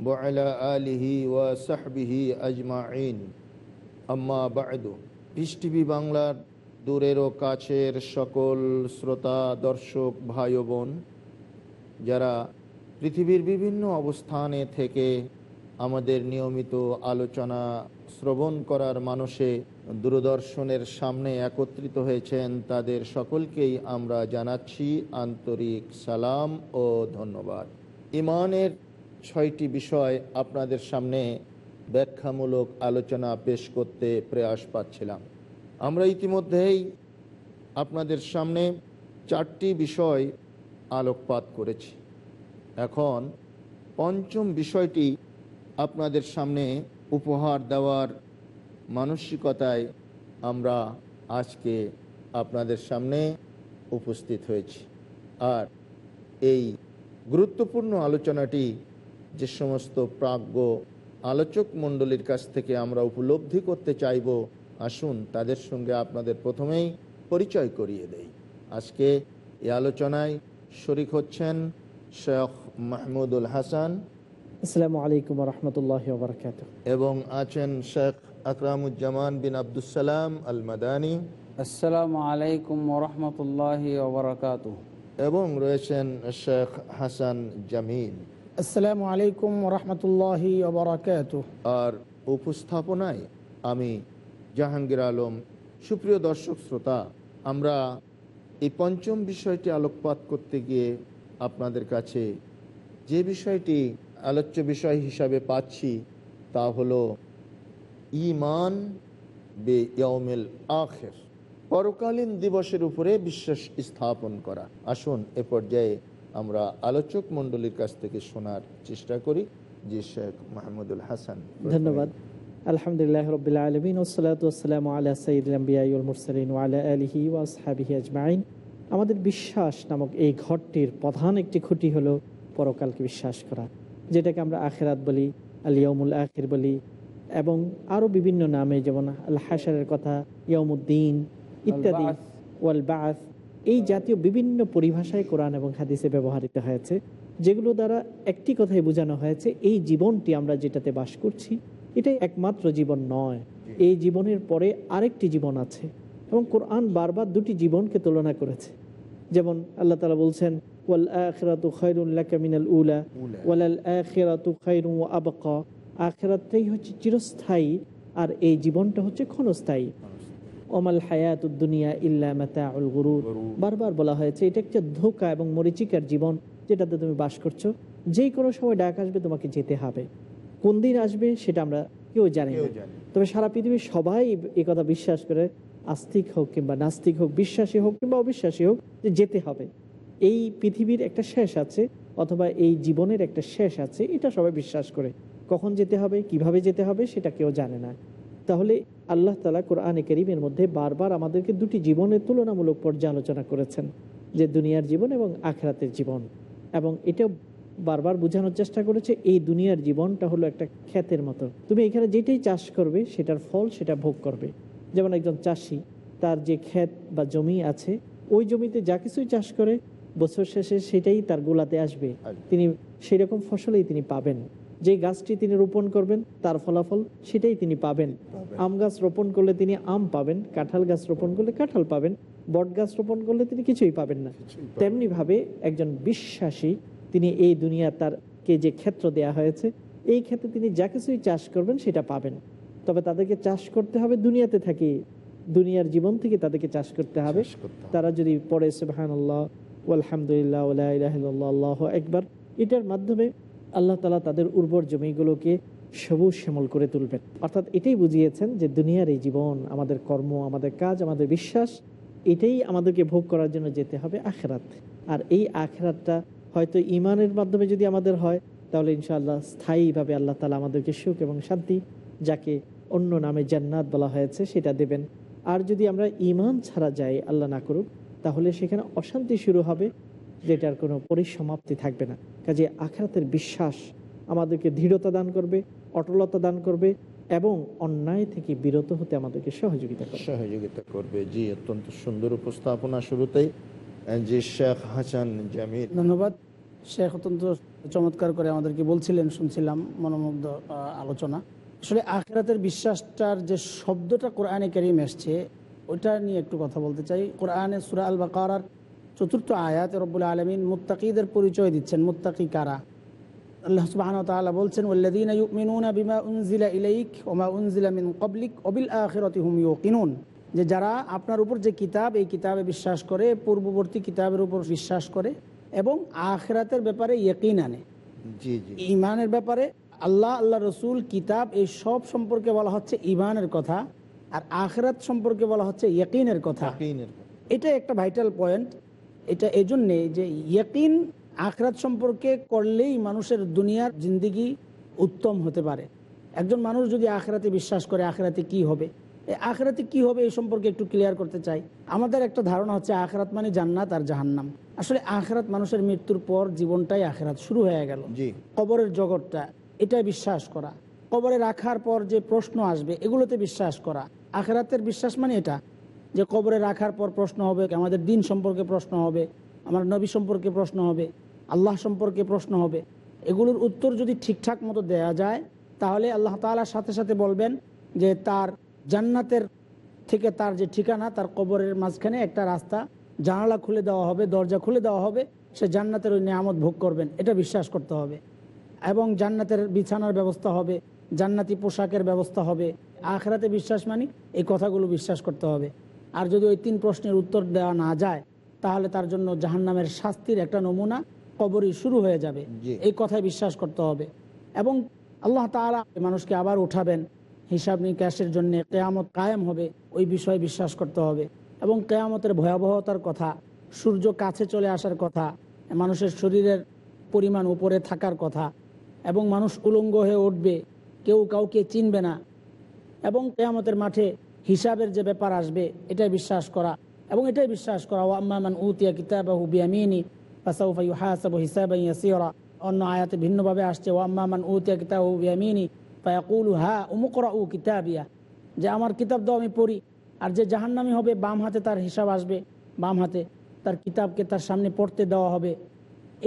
وعلى آله وصحبه أجمعين أما بعد piece TV বাংলার দূরের ও কাছের সকল শ্রোতা দর্শক ভাই ও বোন যারা পৃথিবীর বিভিন্ন অবস্থানে থেকে আমাদের নিয়মিত আলোচনা শ্রবণ করার মানুষে দূরদর্শনের সামনে একত্রিত হয়েছেন তাদের সকলকেই আমরা জানাচ্ছি আন্তরিক সালাম ও ধন্যবাদ ইমানের ছয়টি বিষয় আপনাদের সামনে ব্যাখ্যামূলক আলোচনা পেশ করতে প্রয়াস পাচ্ছিলাম। আমরা ইতিমধ্যেই আপনাদের সামনে চারটি বিষয় আলোকপাত করেছি। এখন পঞ্চম বিষয়টি আপনাদের সামনে উপহার দেওয়ার মানসিকতায় আমরা আজকে আপনাদের সামনে উপস্থিত হয়েছি। আর এই গুরুত্বপূর্ণ আলোচনাটি যে সমস্ত প্রাজ্ঞ আলোচক মণ্ডলীর কাছ থেকে আমরা উপলব্ধি করতে চাইব আসুন তাদের সঙ্গে আপনাদের প্রথমেই পরিচয় করিয়ে দেই। আজকে এই আলোচনায় শরিক হচ্ছেন শেখ মাহমুদুল হাসান আসসালামু আলাইকুম রহমতুল্লাহ বরকাত এবং আছেন শেখ আকরামুজ্জামান বিন আবদুসালাম আল মাদানী আসসালামু আলাইকুম ওরহমতুল্লাহ ওবরাকাত এবং রয়েছেন শেখ হাসান জামিল। আসসালামু আলাইকুম রহমতুল্লাহ আর উপস্থাপনায় আমি জাহাঙ্গীর আলম, সুপ্রিয় দর্শক শ্রোতা, আমরা এই পঞ্চম বিষয়টি আলোকপাত করতে গিয়ে আপনাদের কাছে যে বিষয়টি আলোচ্য বিষয় হিসাবে পাচ্ছি তা হলো ইমান বে ইয়মেল আখের, পরকালীন দিবসের উপরে বিশ্বাস স্থাপন করা। আসুন এ পর্যায়ে আমরা আলোচক মণ্ডলীর কাছ থেকে শোনার চেষ্টা করি যে শেখ মাহমুদুল হাসান ধন্যবাদ। আলহামদুলিল্লাহ রবিল্লা আলমিন ওসলাতাম আল্লাহ সঈদুল মুরসালিন ওয়ালা আলহি ওয়াসহাবিহি আজমাইন। আমাদের বিশ্বাস নামক এই ঘরটির প্রধান একটি খুঁটি হলো পরকালকে বিশ্বাস করা যেটাকে আমরা আখেরাত বলি আলিয়মুল আখির বলি এবং আরও বিভিন্ন নামে যেমন আল হাসারের কথা ইয়মুদ্দিন ইত্যাদি। ওয়াল বাস। এই জাতীয় বিভিন্ন পরিভাষায় কোরআন এবং হাদিসে ব্যবহৃত হয়েছে, যেগুলো দ্বারা একটি কথাই বোঝানো হয়েছে, এই জীবনটি আমরা যেটাতে বাস করছি, এটাই একমাত্র জীবন নয়। এই জীবনের পরে আরেকটি জীবন আছে এবং কোরআন বারবার দুটি জীবনকে তুলনা করেছে। যেমন আল্লাহ তালা বলছেন, ওয়াল উলা, ওয়ালাল আখিরাতু খায়রুন ওয়া আবকা। আখিরাতটাই হচ্ছে চিরস্থায়ী, আর এই জীবনটা হচ্ছে ক্ষণস্থায়ী। ওমাল হায়াত দুনিয়া ইল্লা মাতাউল গুরুর। বারবার বলা হয়েছে এটা একটা ধোকা এবং মরিচিকার জীবন যেটাতে তুমি বাস করছ। যেই কোনো সময় ডাক আসবে তোমাকে যেতে হবে। কোন দিন আসবে সেটা আমরা কেউ জানি না। তবে সারা পৃথিবীর সবাই এই কথা বিশ্বাস করে আস্তিক হোক কিংবা নাস্তিক হোক বিশ্বাসী হোক কিংবা অবিশ্বাসী হোক যে যেতে হবে। এই পৃথিবীর একটা শেষ আছে অথবা এই জীবনের একটা শেষ আছে এটা সবাই বিশ্বাস করে। কখন যেতে হবে কীভাবে যেতে হবে সেটা কেউ জানে না। তাহলে আল্লাহ তালা কোরআনে করিমের মধ্যে বারবার আমাদেরকে দুটি জীবনের তুলনামূলক পর্যালোচনা করেছেন যে দুনিয়ার জীবন এবং আখরাতের জীবন। এবং এটা বারবার বোঝানোর চেষ্টা করেছে এই দুনিয়ার জীবনটা হলো একটা ক্ষেতের মতো। তুমি এখানে যেটাই চাষ করবে সেটার ফল সেটা ভোগ করবে। যেমন একজন চাষি তার যে ক্ষেত বা জমি আছে ওই জমিতে যা কিছুই চাষ করে বছর শেষে সেটাই তার গোলাতে আসবে। তিনি সেই রকম ফসলেই তিনি পাবেন। যে গাছটি তিনি রোপণ করবেন তার ফলাফল সেটাই তিনি পাবেন। আম গাছ রোপণ করলে তিনি আম পাবেন কাঁঠাল গাছ রোপণ করলে কাঁঠাল পাবেন বট গাছ রোপণ করলে তিনি কিছুই পাবেন না। তেমনি ভাবে একজন বিশ্বাসী তিনি এই দুনিয়া তার কে যে ক্ষেত্র দেয়া হয়েছে এই ক্ষেত্রে তিনি যা কিছুই চাষ করবেন সেটা পাবেন। তবে তাদেরকে চাষ করতে হবে দুনিয়াতে থাকি দুনিয়ার জীবন থেকে তাদেরকে চাষ করতে হবে। তারা যদি পড়ে সুবাহান্লাহ আলহামদুলিল্লাহ আল্লাহ একবার এটার মাধ্যমে আল্লাহ তালা তাদের উর্বর জমিগুলোকে সবুজ শ্যামল করে তুলবেন। অর্থাৎ এটাই বুঝিয়েছেন যে দুনিয়ার এই জীবন, আমাদের কর্ম, আমাদের কাজ, আমাদের বিশ্বাস, এটাই আমাদেরকে ভোগ করার জন্য যেতে হবে আখেরাত। আর এই আখেরাতটা হয়তো ইমানের মাধ্যমে যদি আমাদের হয়, তাহলে ইনশাআল্লাহ স্থায়ীভাবে আল্লাহ তালা আমাদেরকে সুখ এবং শান্তি, যাকে অন্য নামে জান্নাত বলা হয়েছে, সেটা দেবেন। আর যদি আমরা ইমান ছাড়া যাই, আল্লাহ না করুক, তাহলে সেখানে অশান্তি শুরু হবে যেটার কোনো পরিসমাপ্তি থাকবে না। কাজে আখরাতের বিশ্বাস আমাদেরকে দৃঢ়তা দান করবে অটলতা দান করবে এবং অন্যায় থেকে বিরত হতে আমাদেরকে সহযোগিতা করবে। সহযোগিতা করবে। জি অত্যন্ত সুন্দর উপস্থাপনা শুরুতেই যে শেখ হাসান জামিল। ধন্যবাদ। শেখ অত্যন্ত চমৎকার করে আমাদেরকে বলছিলেন শুনছিলাম মনোমুগ্ধ আলোচনা। আসলে আখেরাতের বিশ্বাসটার যে শব্দটা কোরআনে কারিম এসছে ওইটা নিয়ে একটু কথা বলতে চাই। কোরআনে সুরা আল বাকার চতুর্থ আয়াত রব্বুল আলমিন মুত্তাকিদের পরিচয় দিচ্ছেন। মুত্তাকি কারা? আল্লাহ সুবহানাহু ওয়া তাআলা বলছেন ইউমিনুনা বিমা উনজিলা ইলাইক উনজিলা মিন ক্বাবলিক ওয়া বিল হুম ইউকিনুন। যে যারা আপনার উপর যে কিতাব এই কিতাবে বিশ্বাস করে পূর্ববর্তী কিতাবের উপর বিশ্বাস করে এবং আখরাতের ব্যাপারে ইয়কিন আনে। ইমানের ব্যাপারে আল্লাহ আল্লাহ রসুল কিতাব এই সব সম্পর্কে বলা হচ্ছে ইমানের কথা আর আখরাত সম্পর্কে বলা হচ্ছে ইয়কিনের কথা। এটা একটা ভাইটাল পয়েন্ট। এটা এজন্যে যে ইয়কিন আখরাত সম্পর্কে করলেই মানুষের দুনিয়ার জিন্দিগি উত্তম হতে পারে। একজন মানুষ যদি আখরাতে বিশ্বাস করে আখরাতে কি হবে? এই আখরাতে কি হবে এই সম্পর্কে একটু ক্লিয়ার করতে চাই। আমাদের একটা ধারণা হচ্ছে আখরাত মানে জান্নাত আর জাহান্নাম। আসলে আখরাত মানুষের মৃত্যুর পর জীবনটাই আখরাত শুরু হয়ে গেল। জি। কবরের জগৎটা এটাই বিশ্বাস করা। কবরে রাখার পর যে প্রশ্ন আসবে এগুলোতে বিশ্বাস করা। আখেরাতের বিশ্বাস মানে এটা যে কবরে রাখার পর প্রশ্ন হবে, আমাদের দিন সম্পর্কে প্রশ্ন হবে, আমার নবী সম্পর্কে প্রশ্ন হবে, আল্লাহ সম্পর্কে প্রশ্ন হবে। এগুলোর উত্তর যদি ঠিকঠাক মতো দেয়া যায়, তাহলে আল্লাহ তালার সাথে সাথে বলবেন যে তার জান্নাতের থেকে তার যে ঠিকানা, তার কবরের মাঝখানে একটা রাস্তা, জানালা খুলে দেওয়া হবে, দরজা খুলে দেওয়া হবে, সে জান্নাতের ওই নিয়ামত ভোগ করবেন। এটা বিশ্বাস করতে হবে। এবং জান্নাতের বিছানার ব্যবস্থা হবে, জান্নাতি পোশাকের ব্যবস্থা হবে। আখরাতে বিশ্বাস মানি এই কথাগুলো বিশ্বাস করতে হবে। আর যদি ওই তিন প্রশ্নের উত্তর দেওয়া না যায় তাহলে তার জন্য জাহান্নামের শাস্তির একটা নমুনা কবরই শুরু হয়ে যাবে। এই কথায় বিশ্বাস করতে হবে। এবং আল্লাহ তাআলা মানুষকে আবার উঠাবেন। হিসাব নিকাশের জন্য কেয়ামত কায়েম হবে ওই বিষয়ে বিশ্বাস করতে হবে। এবং কেয়ামতের ভয়াবহতার কথা সূর্য কাছে চলে আসার কথা মানুষের শরীরের পরিমাণ উপরে থাকার কথা এবং মানুষ উলঙ্গ হয়ে উঠবে কেউ কাউকে চিনবে না। এবং কেয়ামতের মাঠে হিসাবের যে ব্যাপার আসবে, এটাই বিশ্বাস করা এবং এটাই বিশ্বাস করা ও আম্মামান উতিয়া কিতাবাহু বিয়ামিনি, ফাসাউফা ইউহাসাবু হিসাবান ইয়াসীরা। অন্য আয়াতে ভিন্নভাবে আসছে ও আম্মামান উতিয়া কিতাবাহু বিয়ামিনি, ফায়াকুলু হা উমুকরাউ কিতাবিয়া। যে আমার কিতাব দাও আমি পড়ি, আর যে জাহান্নামী হবে, বাম হাতে তার হিসাব আসবে, বাম হাতে তার কিতাবকে তার সামনে পড়তে দেওয়া হবে।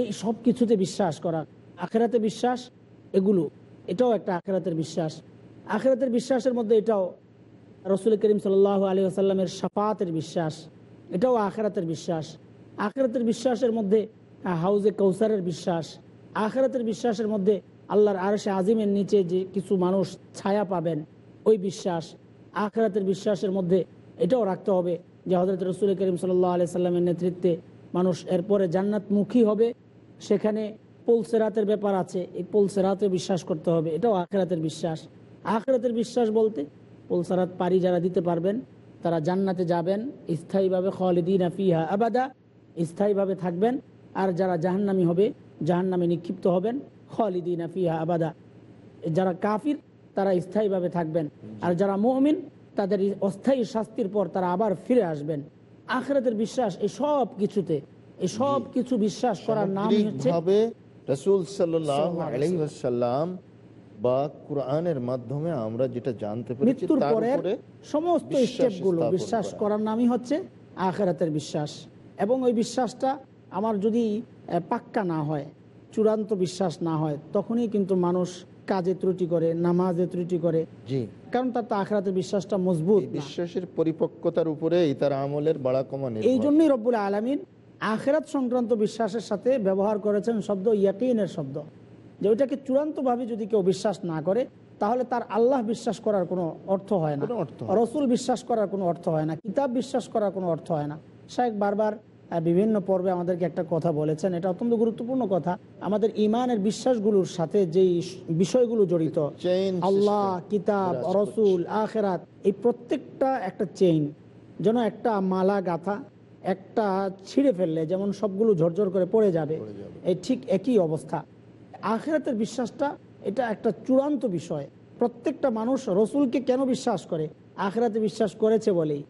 এই সব কিছুতে বিশ্বাস করা। আখেরাতে বিশ্বাস এগুলো, এটাও একটা আখেরাতের বিশ্বাস। আখেরাতের বিশ্বাসের মধ্যে এটাও রসুল করিম সাল আলী আসাল্লামের সাফাতের বিশ্বাস, এটাও আখেরাতের বিশ্বাস। আখেরাতের বিশ্বাসের মধ্যে হাউজে কৌসারের বিশ্বাস, আখেরাতের বিশ্বাসের মধ্যে আল্লাহর আরশে আজিমের নিচে যে কিছু মানুষ ছায়া পাবেন, ওই বিশ্বাস, আখেরাতের বিশ্বাসের মধ্যে এটাও রাখতে হবে যে হজরত রসুল করিম সাল্লাহ আলি সাল্লামের নেতৃত্বে মানুষ এরপরে জান্নাতমুখী হবে। সেখানে পোলসেরাতের ব্যাপার আছে, এই পোলসেরাতে বিশ্বাস করতে হবে, এটাও আখেরাতের বিশ্বাস। আখেরাতের বিশ্বাস বলতে পোলসেরাত পারি যারা দিতে পারবেন তারা জান্নাতে যাবেন স্থায়ীভাবে খালিদিন ফিহা আবাদা স্থায়ীভাবে থাকবেন। আর যারা জাহান্নামি হবে জাহান্নামে নিক্ষিপ্ত হবেন খালিদিন ফিহা আবাদা। যারা কাফির তারা স্থায়ীভাবে থাকবেন। আর যারা মুমিন তাদের অস্থায়ী শাস্তির পর তারা আবার ফিরে আসবেন। আখরাতের বিশ্বাস এই সব কিছুতে এই সব কিছু বিশ্বাস করার নাম হচ্ছে রসুল বা কোরআনের মাধ্যমে আমরা যেটা জানতে পেরেছি মৃত্যুর পরের সমস্ত বিশ্বাস স্টেপগুলো বিশ্বাস করার নামই হচ্ছে আখেরাতের বিশ্বাস। এবং ওই বিশ্বাসটা আমার যদি পাক্কা না হয় চূড়ান্ত বিশ্বাস না হয় তখনই কিন্তু মানুষ কাজে ত্রুটি করে নামাজে ত্রুটি করে। জি। কারণ তার তো আখেরাতের বিশ্বাসটা মজবুত বিশ্বাসের পরিপক্কতার উপরেই তার আমলের বাড়া কমা নির্ভর। এই জন্যই রব্বুল আলমিন আখেরাত সংক্রান্ত বিশ্বাসের সাথে ব্যবহার করেছেন শব্দ ইয়াকিনের শব্দ। যে ওইটাকে চূড়ান্তভাবে যদি কেউ বিশ্বাস না করে তাহলে তার আল্লাহ বিশ্বাস করার কোনো অর্থ হয় না। অর্থ রসুল বিশ্বাস করার কোনো অর্থ হয় না। কিতাব বিশ্বাস করার কোনো অর্থ হয় না। শাহেক বারবার বিভিন্ন পর্বে আমাদেরকে একটা কথা বলেছেন। এটা অত্যন্ত গুরুত্বপূর্ণ কথা। আমাদের ইমানের বিশ্বাসগুলোর সাথে যেই বিষয়গুলো জড়িত আল্লাহ কিতাব। রসুল আখেরাত এই প্রত্যেকটা একটা চেইন যেন একটা মালা গাথা একটা ছিঁড়ে ফেললে যেমন সবগুলো ঝরঝর করে পড়ে যাবে। এই ঠিক একই অবস্থা। আখেরাতের বিশ্বাসটা এটা একটা চূড়ান্ত বিষয়। প্রত্যেকটা মানুষ রসুলকে কেন বিশ্বাস করে? আখেরাতে বিশ্বাস করেছে বলেই।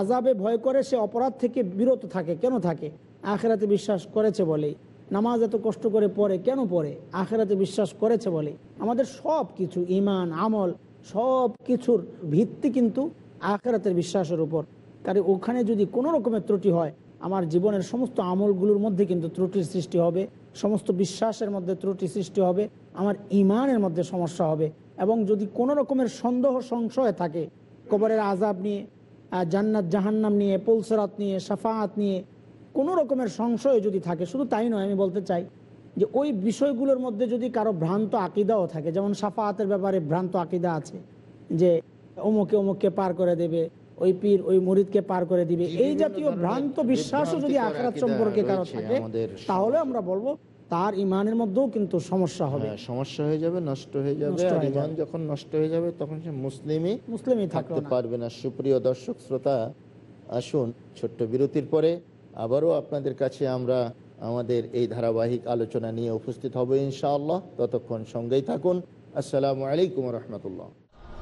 আজাবে ভয় করে সে অপরাধ থেকে বিরত থাকে। কেন থাকে? আখেরাতে বিশ্বাস করেছে বলেই। নামাজ এত কষ্ট করে পড়ে কেন পড়ে? আখেরাতে বিশ্বাস করেছে বলে আমাদের সব কিছু ইমান আমল সব কিছুর ভিত্তি কিন্তু আখেরাতের বিশ্বাসের উপর। কারণ ওখানে যদি কোনো রকমের ত্রুটি হয় আমার জীবনের সমস্ত আমলগুলোর মধ্যে কিন্তু ত্রুটির সৃষ্টি হবে। সমস্ত বিশ্বাসের মধ্যে ত্রুটি সৃষ্টি হবে, আমার ইমানের মধ্যে সমস্যা হবে এবং যদি কোনো রকমের সন্দেহ, সংশয় থাকে, কবরের আজাব নিয়ে জান্নাত, জাহান্নাম নিয়ে, পুলসরাত নিয়ে সাফাত নিয়ে, কোনো রকমের সংশয় যদি থাকে, শুধু তাই নয়, আমি বলতে চাই যে ওই বিষয়গুলোর মধ্যে যদি কারও ভ্রান্ত আকিদাও থাকে, যেমন সাফাহাতের ব্যাপারে ভ্রান্ত আকিদা আছে, যে অমুকে অমুককে পার করে দেবে ওই পীর ওই মুরিদকে পার করে দিবে। এই জাতীয় ভ্রান্ত বিশ্বাসও যদি আখরাত সম্পর্কে কারও থাকে তাহলে আমরা বলব তার ইমানের মধ্যেও কিন্তু সমস্যা হবে। হ্যাঁ, সমস্যা হয়ে যাবে নষ্ট হয়ে যাবে। ইমান। যখন নষ্ট হয়ে যাবে তখন সে মুসলিমই মুসলিমই থাকতে থাকতে পারে পারবে না। সুপ্রিয় দর্শক শ্রোতা আসুন ছোট্ট বিরতির পরে আবারও আপনাদের কাছে আমরা আমাদের এই ধারাবাহিক আলোচনা নিয়ে উপস্থিত হব ইনশাআল্লাহ। ততক্ষণ সঙ্গেই থাকুন। আসসালামু আলাইকুম রহমতুল্লাহ।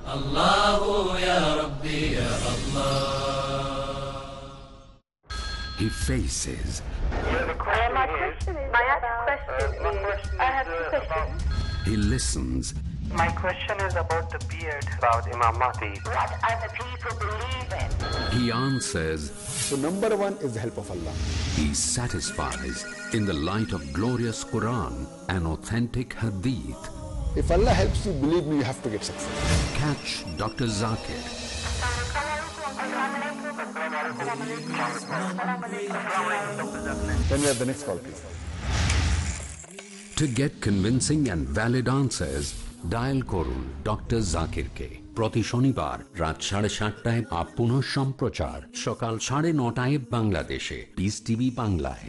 Allahu Ya Rabbi Ya Allah. He faces. My question is, I have a question. He listens. My question is about the beard, about Imam Mahdi. What the people believe in? He answers. So number one is the help of Allah. He satisfies in the light of glorious Quran and authentic Hadith. If Allah helps you, believe me, you have to get success. Catch Dr. Zakir Then we have the next call, please. to get convincing and valid answers. Dial করুন doctor জাকিরকে প্রতি শনিবার রাত সাড়ে সাতটায় up পুনঃ সম্প্রচার সকাল সাড়ে নটায় বাংলাদেশে পিস টিভি বাংলায়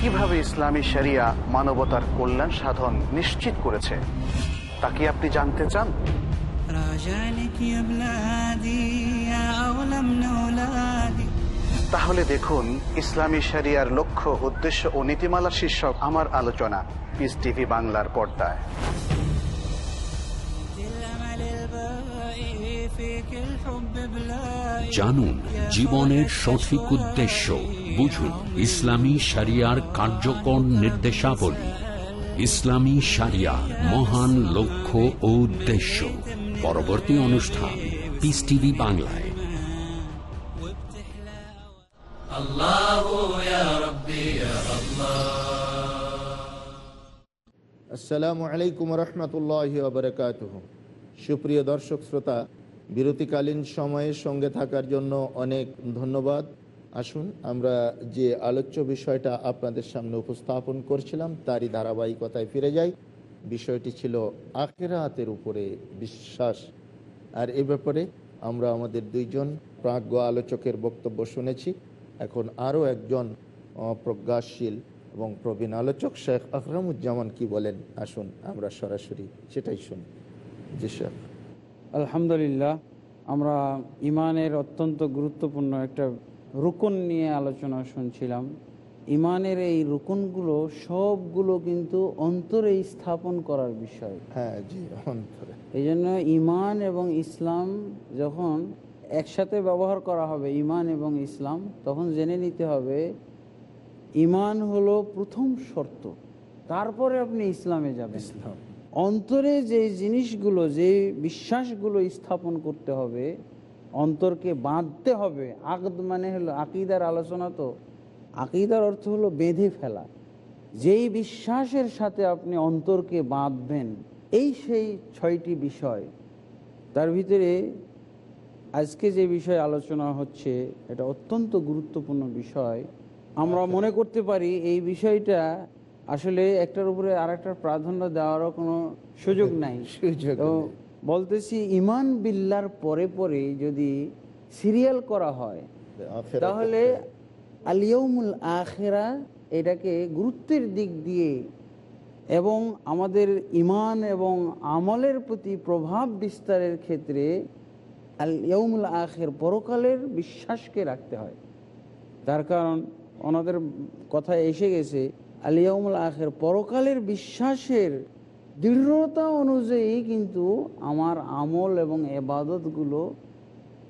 কীভাবে ইসলামী শরিয়া মানবতার কল্যাণ সাধন নিশ্চিত করেছে তা কি আপনি জানতে চান? তাহলে দেখুন ইসলামী শরিয়ার লক্ষ্য উদ্দেশ্য ও নীতিমালা শীর্ষক আমার আলোচনা পিস টিভি বাংলার পর্দায়। জানুন জীবনের সঠিক উদ্দেশ্য বুঝুন ইসলামী সারিয়ার কার্যকর নির্দেশাবলী। ইসলামী সারিয়ার মহান লক্ষ্য ও উদ্দেশ্য। পরবর্তী অনুষ্ঠান পিস টিভি বাংলায়। আসসালামু আলাইকুম রহমতুল্লাহ সুপ্রিয় দর্শক শ্রোতা বিরতিকালীন সময়ের সঙ্গে থাকার জন্য অনেক ধন্যবাদ। আসুন, আমরা যে আলোচ্য বিষয়টা আপনাদের সামনে উপস্থাপন করছিলাম, তারই ধারাবাহিকতায় ফিরে যাই। বিষয়টি ছিল আখেরাতের উপরে বিশ্বাস। আর এ ব্যাপারে আমরা আমাদের দুইজন প্রাজ্ঞ আলোচকের বক্তব্য শুনেছি। এখন আরও একজন প্রজ্ঞাশীল এবং প্রবীণ আলোচক, শেখ আকরামুজ্জামান, কি বলেন? আসুন, আমরা সরাসরি সেটাই শুনি। জি, শেখ। আলহামদুলিল্লাহ আমরা ইমানের অত্যন্ত গুরুত্বপূর্ণ একটা রুকন নিয়ে আলোচনা শুনছিলাম। ইমানের এই রুকনগুলো সবগুলো কিন্তু অন্তরে স্থাপন করার বিষয়। হ্যাঁ জি অন্তরে। এই জন্য ইমান এবং ইসলাম যখন একসাথে ব্যবহার করা হবে ইমান এবং ইসলাম তখন জেনে নিতে হবে ইমান হলো প্রথম শর্ত। তারপরে আপনি ইসলামে যাবেন। ইসলাম। অন্তরে যে জিনিসগুলো যে বিশ্বাসগুলো স্থাপন করতে হবে অন্তরকে বাঁধতে হবে। আকদ মানে হলো আকিদার আলোচনা তো। আকিদার অর্থ হলো বেঁধে ফেলা। যেই বিশ্বাসের সাথে আপনি অন্তরকে বাঁধবেন এই সেই ছয়টি বিষয়। তার ভিতরে আজকে যে বিষয় আলোচনা হচ্ছে এটা অত্যন্ত গুরুত্বপূর্ণ বিষয়। আমরা মনে করতে পারি এই বিষয়টা আসলে একটার উপরে আর একটার প্রাধান্য দেওয়ারও কোনো সুযোগ নাই। সুযোগ তো বলতেছি ইমান বিল্লার পরে পরে যদি সিরিয়াল করা হয় তাহলে আলিয়মুল আখেরা এটাকে গুরুত্বের দিক দিয়ে এবং আমাদের ইমান এবং আমলের প্রতি প্রভাব বিস্তারের ক্ষেত্রে আল ইয়মুল আখের পরকালের বিশ্বাসকে রাখতে হয়। তার কারণ ওনাদের কথায় এসে গেছে আলিয়াউমুল আখের পরকালের বিশ্বাসের দৃঢ়তা অনুযায়ী কিন্তু আমার আমল এবং এবাদতগুলো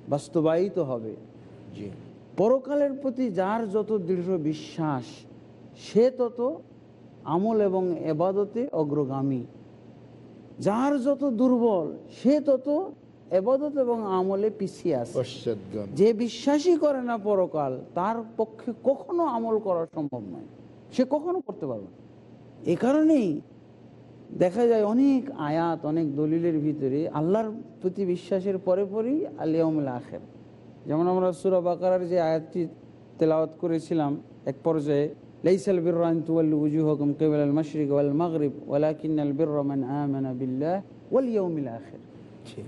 বাস্তবায়িত হবে। জি। পরকালের প্রতি যার যত দৃঢ় বিশ্বাস সে তত আমল এবং এবাদতে অগ্রগামী। যার যত দুর্বল সে তত এবাদত এবং আমলে পিছিয়ে আসে পশ্চাৎগামী যে বিশ্বাসই করে না পরকাল তার পক্ষে কখনো আমল করা সম্ভব নয়। সে কখনো করতে পারবে না। এ কারণেই দেখা যায় অনেক আয়াত অনেক দলিলের ভিতরে আল্লাহর প্রতি বিশ্বাসের পরে পরেই আলিয়ামুল আখের। যেমন আমরা সুরা বাকারার যে আয়াতটি তেলাওয়াত করেছিলাম এক পর্যায়ে লাইসাল তুয়াল্লু কেবল আল মাশরিক ওয়াল মাগরিব মান আমানা বিল্লাহ ওয়াল ইয়াউমিল আখির। জি।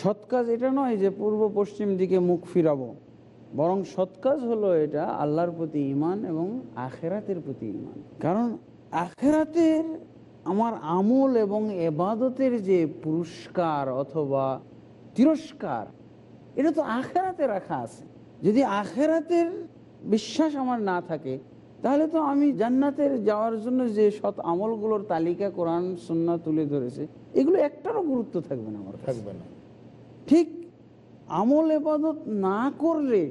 সৎ কাজ এটা নয় যে পূর্ব পশ্চিম দিকে মুখ ফিরাবো। বরং সৎ কাজ হলো এটা আল্লাহর প্রতি ইমান এবং আখেরাতের প্রতি ইমান কারণ আখেরাতের আমার আমল এবং এবাদতের যে পুরস্কার অথবা তিরস্কার এটা তো আখেরাতে রাখা আছে। যদি আখেরাতের বিশ্বাস আমার না থাকে তাহলে তো আমি জান্নাতের যাওয়ার জন্য যে সৎ আমলগুলোর তালিকা কোরআন সুন্না তুলে ধরেছে এগুলো একটারও গুরুত্ব থাকবে না আমার। থাকবে না। ঠিক আমল এবাদত না করলে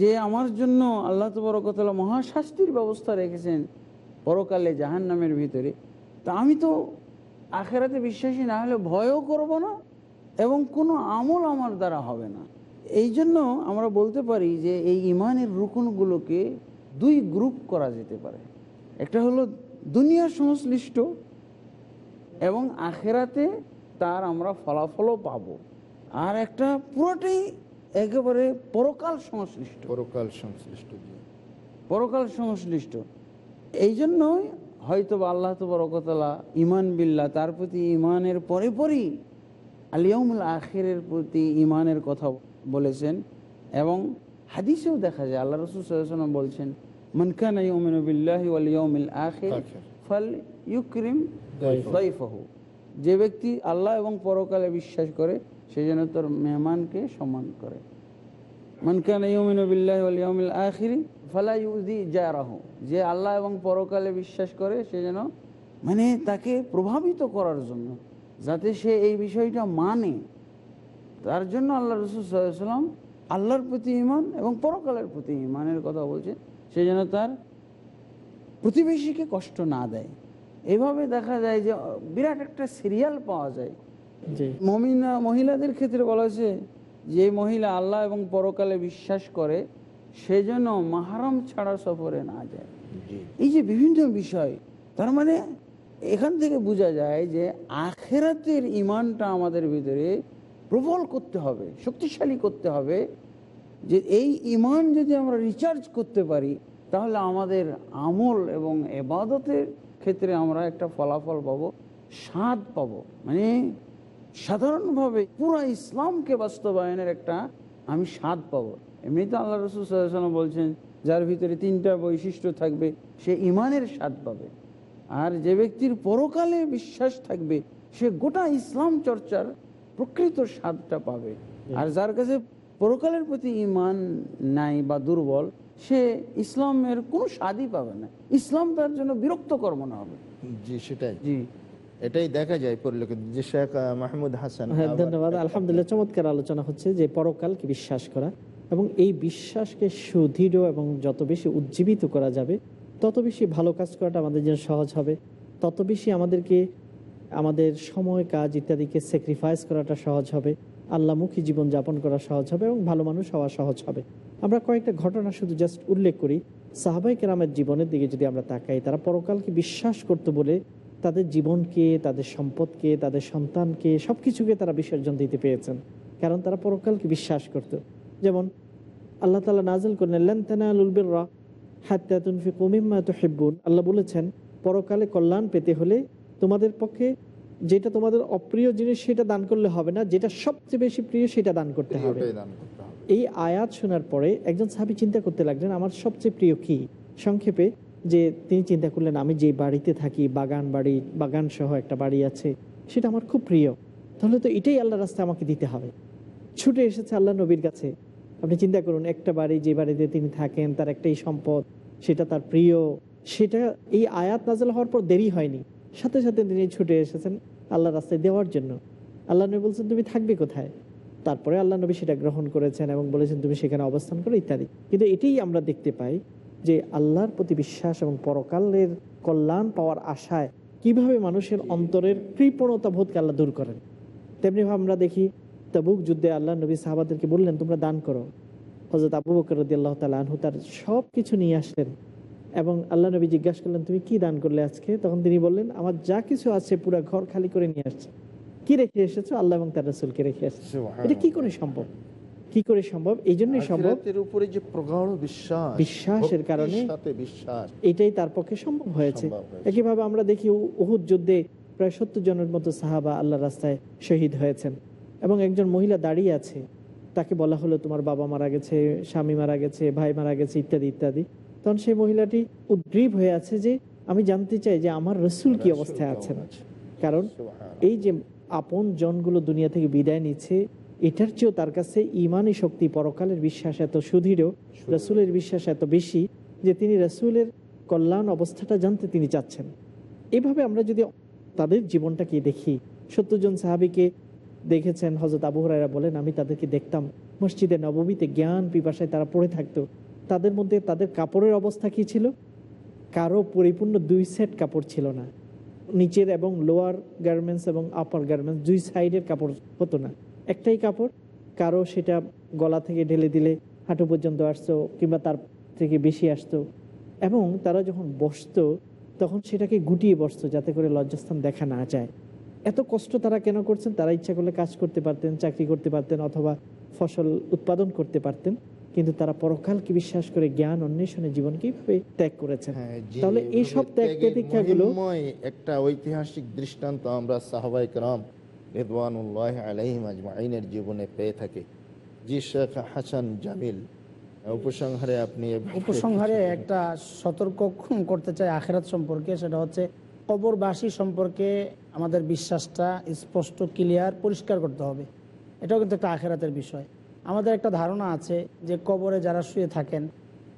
যে আমার জন্য আল্লাহ তবরকতলা মহাশাস্তির ব্যবস্থা রেখেছেন পরকালে জাহান নামের ভিতরে, তা আমি তো আখেরাতে বিশ্বাসী না হলে ভয়ও করব না এবং কোনো আমল আমার দ্বারা হবে না। এই জন্য আমরা বলতে পারি যে এই ইমানের রুকুনগুলোকে দুই গ্রুপ করা যেতে পারে। একটা হলো দুনিয়ার সংশ্লিষ্ট এবং আখেরাতে তার আমরা ফলাফলও পাবো। আর একটা পুরোটাই একেবারে পরকাল সংশ্লিষ্ট। পরকাল সংশ্লিষ্ট পরকাল সংশ্লিষ্ট। এই জন্যই হয়তো বা আল্লাহ তো তবরকতলা ইমান বিল্লাহ তার প্রতি ইমানের পরে পরই আলিয়ামুল আখিরের প্রতি ইমানের কথা বলেছেন এবং হাদিসেও দেখা যায় আল্লাহ রসুল সাল্লাম বলছেন আলিয়ামিল আখির আখির। ফল ইউক্রিম যে ব্যক্তি আল্লাহ এবং পরকালে বিশ্বাস করে সে যেন তোর মেহমানকে সম্মান করে। যে আল্লাহ এবং পরকালে বিশ্বাস করে, সে যেন মানে তাকে প্রভাবিত করার জন্য, যাতে সে এই বিষয়টা মানে। তার জন্য আল্লাহ রসুল সাল্লাম আল্লাহর প্রতি ইমান এবং পরকালের প্রতি ইমানের কথা বলছে। সে যেন তার প্রতিবেশীকে কষ্ট না দেয়। এভাবে দেখা যায় যে বিরাট একটা সিরিয়াল পাওয়া যায়। মমিনা মহিলাদের ক্ষেত্রে বলা হয়েছে যে মহিলা আল্লাহ এবং পরকালে বিশ্বাস করে সেজন্য মাহারম ছাড়া সফরে না যায়। এই যে বিভিন্ন বিষয় তার মানে এখান থেকে বোঝা যায় যে আখেরাতের ইমানটা আমাদের ভিতরে প্রবল করতে হবে শক্তিশালী করতে হবে যে এই ইমান যদি আমরা রিচার্জ করতে পারি তাহলে আমাদের আমল এবং এবাদতের ক্ষেত্রে আমরা একটা ফলাফল পাবো স্বাদ পাবো। মানে সাধারণভাবে পুরো ইসলামকে বাস্তবায়নের একটা আমি স্বাদ পাবো। এমনিতে আল্লাহ রসুল সাল্লাম বলছেন যার ভিতরে তিনটা বৈশিষ্ট্য থাকবে সে ইমানের স্বাদ পাবে। আর যে ব্যক্তির পরকালে বিশ্বাস থাকবে সে গোটা ইসলাম চর্চার প্রকৃত স্বাদটা পাবে। আর যার কাছে পরকালের প্রতি ইমান নাই বা দুর্বল সে ইসলামের কোনো স্বাদই পাবে না। ইসলাম তার জন্য বিরক্তকর মনে হবে। জি সেটাই। জি। এটাই দেখা যায় পরিলক্ষিত যে শেখ মাহমুদ হাসান হ্যাঁ ধন্যবাদ। আলহামদুলিল্লাহ চমৎকার আলোচনা হচ্ছে যে পরকালকে বিশ্বাস করা এবং এই বিশ্বাসকে সুদৃঢ় এবং যত বেশি উজ্জীবিত করা যাবে তত বেশি ভালো কাজ করাটা আমাদের জন্য সহজ হবে। তত বেশি আমাদেরকে আমাদের সময় কাজ ইত্যাদিকে স্যাক্রিফাইস করাটা সহজ হবে। আল্লামুখী জীবন যাপন করা সহজ হবে এবং ভালো মানুষ হওয়া সহজ হবে। আমরা কয়েকটা ঘটনা শুধু জাস্ট উল্লেখ করি। সাহাবাই কেরামের জীবনের দিকে যদি আমরা তাকাই তারা পরকালকে বিশ্বাস করতে বলে তাদের জীবনকে তাদের সম্পদকে তাদের সন্তানকে সব কিছুকে তারা বিসর্জন দিতে পেরেছেন। কারণ তারা পরকালকে বিশ্বাস করত। যেমন আল্লাহ তালা নাজল করলেন লেনতেনা হাত্যাতুন ফি কমিম্মা তো হেব্বুন আল্লাহ বলেছেন পরকালে কল্যাণ পেতে হলে তোমাদের পক্ষে যেটা তোমাদের অপ্রিয় জিনিস সেটা দান করলে হবে না যেটা সবচেয়ে বেশি প্রিয় সেটা দান করতে হবে। দান করতে হবে। এই আয়াত শোনার পরে একজন সাহাবি চিন্তা করতে লাগলেন আমার সবচেয়ে প্রিয় কি? সংক্ষেপে যে তিনি চিন্তা করলেন, আমি যে বাড়িতে থাকি, বাগান বাড়ি, বাগান সহ একটা বাড়ি আছে, সেটা আমার খুব প্রিয়। তাহলে তো এটাই আল্লাহ রাস্তায় আমাকে দিতে হবে। ছুটে এসেছে আল্লাহ নবীর কাছে। আপনি চিন্তা করুন, একটা বাড়ি, যে বাড়িতে তিনি থাকেন, তার একটাই সম্পদ, সেটা তার প্রিয়। সেটা এই আয়াত নাজাল হওয়ার পর দেরি হয়নি। সাথে সাথে তিনি ছুটে এসেছেন আল্লাহ রাস্তায় দেওয়ার জন্য। আল্লাহ নবী বলছেন, তুমি থাকবে কোথায়? তারপরে আল্লাহ নবী সেটা গ্রহণ করেছেন এবং বলেছেন, তুমি সেখানে অবস্থান করো, ইত্যাদি। কিন্তু এটাই আমরা দেখতে পাই যে আল্লাহর প্রতি বিশ্বাস এবং পরকালের কল্যাণ পাওয়ার আশায় কীভাবে মানুষের অন্তরের কৃপণতা বোধকে আল্লাহ দূর করেন। তেমনি আমরা দেখি তাবুক যুদ্ধে আল্লাহ নবী সাহাবাদেরকে বললেন তোমরা দান করো। হজরত আবু বকর আল্লাহ তালা তার সব কিছু নিয়ে আসলেন এবং আল্লাহ নবী জিজ্ঞাসা করলেন তুমি কি দান করলে আজকে? তখন তিনি বললেন আমার যা কিছু আছে পুরো ঘর খালি করে নিয়ে আসছে। কি রেখে এসেছ? আল্লাহ এবং তার রসুলকে রেখে এসেছ এটা কি করে সম্ভব? কি করে সম্ভব? এই জন্যই সম্ভব উপরে যে প্রগাঢ় বিশ্বাস বিশ্বাসের কারণে এটাই তার পক্ষে সম্ভব হয়েছে। একইভাবে আমরা দেখি উহুদ যুদ্ধে প্রায় সত্তর জনের মতো সাহাবা আল্লাহ রাস্তায় শহীদ হয়েছেন এবং একজন মহিলা দাঁড়িয়ে আছে। তাকে বলা হলো তোমার বাবা মারা গেছে স্বামী মারা গেছে ভাই মারা গেছে ইত্যাদি ইত্যাদি। তখন সেই মহিলাটি উদ্গ্রীব হয়ে আছে যে আমি জানতে চাই যে আমার রসুল কি অবস্থায় আছেন? কারণ এই যে আপন জনগুলো দুনিয়া থেকে বিদায় নিচ্ছে এটার চেয়েও তার কাছে ইমানি শক্তি পরকালের বিশ্বাস এত সুদৃঢ়, রসুলের বিশ্বাস এত বেশি যে তিনি রসুলের কল্যাণ অবস্থাটা জানতে তিনি চাচ্ছেন। এভাবে আমরা যদি তাদের জীবনটাকে দেখি সত্তর জন সাহাবিকে দেখেছেন হজরত হরাইরা বলেন, আমি তাদেরকে দেখতাম, মসজিদে নবমীতে জ্ঞান পিপাসায় তারা পড়ে থাকতো। তাদের মধ্যে তাদের কাপড়ের অবস্থা কি ছিল? কারও পরিপূর্ণ দুই সেট কাপড় ছিল না। নিচের এবং লোয়ার গার্মেন্টস এবং আপার গার্মেন্টস দুই সাইডের কাপড় হতো না। একটাই কাপড়। কারও সেটা গলা থেকে ঢেলে দিলে হাঁটু পর্যন্ত আসতো কিংবা তার থেকে বেশি আসতো। এবং তারা যখন বসত তখন সেটাকে গুটিয়ে বসত যাতে করে লজ্জাস্থান দেখা না যায়। এত কষ্ট তারা কেন করছেন? তারা ইচ্ছা করলে কাজ করতে পারতেন চাকরি করতে পারতেন অথবা ফসল উৎপাদন করতে পারতেন। কিন্তু তারা পরকালকে বিশ্বাস করে জ্ঞান অন্বেষণে জীবনকে ত্যাগ করেছেন। হ্যাঁ, তাহলে এইসব ত্যাগ প্রতীক্ষাগুলো একটা ঐতিহাসিক দৃষ্টান্ত আমরা সাহবাইকরাম রেদওয়ানুল্লাহ আলাইহিম আজমাইনের জীবনে পেয়ে থাকি। জি শেখ হাসান জামিল উপসংহারে আপনি উপসংহারে একটা সতর্ক করতে চাই আখেরাত সম্পর্কে সেটা হচ্ছে কবরবাসী সম্পর্কে আমাদের বিশ্বাসটা স্পষ্ট ক্লিয়ার পরিষ্কার করতে হবে। এটাও কিন্তু একটা আখেরাতের বিষয়। আমাদের একটা ধারণা আছে যে কবরে যারা শুয়ে থাকেন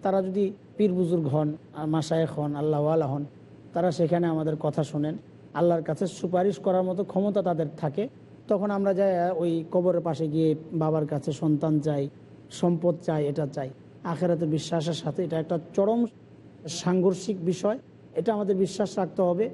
তারা যদি পীর বুজুর্গ হন আর মাসায়েক হন আল্লাহওয়ালা হন তারা সেখানে আমাদের কথা শোনেন। আল্লাহর কাছে সুপারিশ করার মতো ক্ষমতা তাদের থাকে। তখন আমরা যাই ওই কবরের পাশে গিয়ে বাবার কাছে সন্তান চাই সম্পদ চাই এটা চাই। আখেরাতের বিশ্বাসের সাথে এটা একটা চরম সাংঘর্ষিক বিষয়। এটা আমাদের বিশ্বাস রাখতে হবে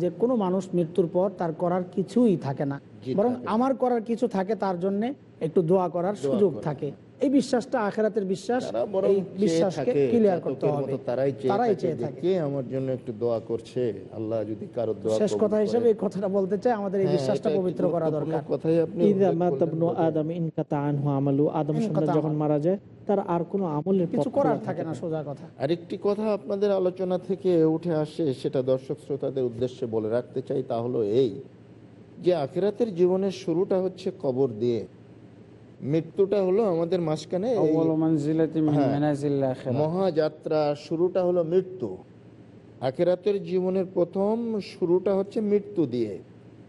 যে কোনো মানুষ মৃত্যুর পর তার করার কিছুই থাকে না। বরং আমার করার কিছু থাকে তার জন্য একটু দোয়া করার সুযোগ থাকে। এই বিশ্বাসটা আখেরাতের বিশ্বাস তারা বরং এই চেয়ে বিশ্বাসকে ক্লিয়ার করতে হবে। তারাই চেয়ে থাকে চেয়ে যে থাকে। কে আমার জন্য একটু দোয়া করছে আল্লাহ যদি কারও দোয়া শেষ কথা হিসেবে এই কথাটা বলতে চাই আমাদের এই হ্যাঁ, বিশ্বাসটা পবিত্র করা দরকার। কথাই আপনি ইদা উল্লেখ মাতা করলেন ইবনু বোধহয়। আদম ইনকাতা আনহু আমালু আদম সন্তান যখন মারা যায় তার আর কোনো আমলের কিছু করার থাকে না। সোজা কথা। আরেকটি কথা আপনাদের আলোচনা থেকে উঠে আসে সেটা দর্শক শ্রোতাদের উদ্দেশ্যে বলে রাখতে চাই তা হলো এই যে আখেরাতের জীবনের শুরুটা হচ্ছে কবর দিয়ে। মৃত্যুটা হলো আমাদের মাঝখানে হ্যাঁ। মহাযাত্রা শুরুটা হলো মৃত্যু। আখেরাতের জীবনের প্রথম শুরুটা হচ্ছে মৃত্যু দিয়ে।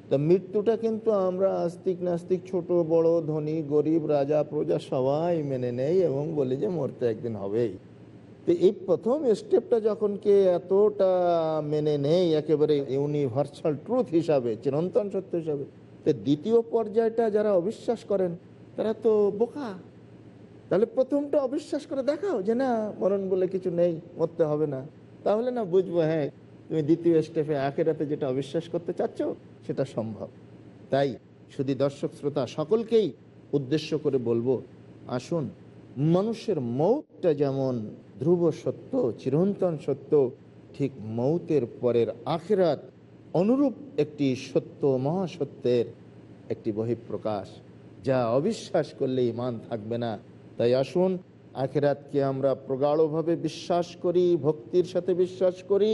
তা মৃত্যুটা কিন্তু আমরা আস্তিক নাস্তিক ছোট বড় ধনী গরিব রাজা প্রজা সবাই মেনে নেই এবং বলি যে মরতে একদিন হবেই। তো তো এই প্রথম স্টেপটা যখন কে এতটা মেনে নেই একেবারে ইউনিভার্সাল ট্রুথ হিসাবে চিরন্তন সত্য হিসাবে তো দ্বিতীয় পর্যায়টা যারা অবিশ্বাস করেন তারা তো বোকা। তাহলে প্রথমটা অবিশ্বাস করে দেখাও যে না, মরণ বলে কিছু নেই, মরতে হবে না। তাহলে না বুঝব হ্যাঁ তুমি দ্বিতীয় স্টেপে আখেরাতে যেটা অবিশ্বাস করতে চাচ্ছ, সেটা সম্ভব। তাই শুধু দর্শক, শ্রোতা সকলকেই উদ্দেশ্য করে বলব, আসুন মানুষের মৌতটা যেমন ধ্রুব সত্য, চিরন্তন সত্য, ঠিক মৌতের পরের আখেরাত অনুরূপ একটি সত্য, মহাসত্যের একটি বহিঃপ্রকাশ। যা অবিশ্বাস করলে ইমান থাকবে না। তাই আসুন, আখেরাতকে আমরা প্রগাঢ়ভাবে বিশ্বাস করি, ভক্তির সাথে বিশ্বাস করি,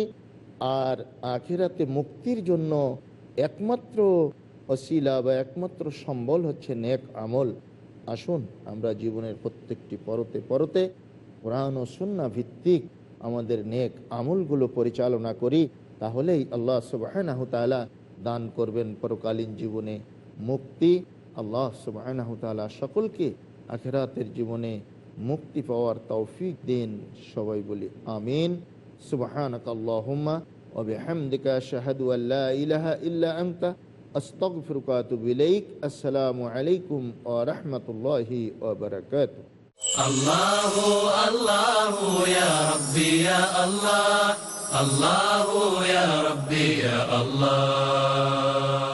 আর আখেরাতে মুক্তির জন্য একমাত্র অশিলা বা একমাত্র সম্বল হচ্ছে নেক আমল। আসুন, আমরা জীবনের প্রত্যেকটি পরতে পরতে কোরআন ও সুন্না ভিত্তিক আমাদের নেক আমলগুলো পরিচালনা করি, তাহলেই আল্লাহ সুবাহ দান করবেন পরকালীন জীবনে মুক্তি আল্লাহ সুবাহ সকলকে আখেরাতের জীবনে মুক্তি পাওয়ার তৌফিক দিন সবাই বলি আমিন সুবহানাক আল্লাহুম্মা ওয়া বিহামদিকা আশহাদু আল লা ইলাহা ইল্লা আনতা আস্তাগফিরুকা ওয়া আতুবু ইলাইক আসসালামু আলাইকুম ওয়া রাহমাতুল্লাহি ওয়া বারাকাতুহু الله الله يا ربي يا الله الله يا ربي يا الله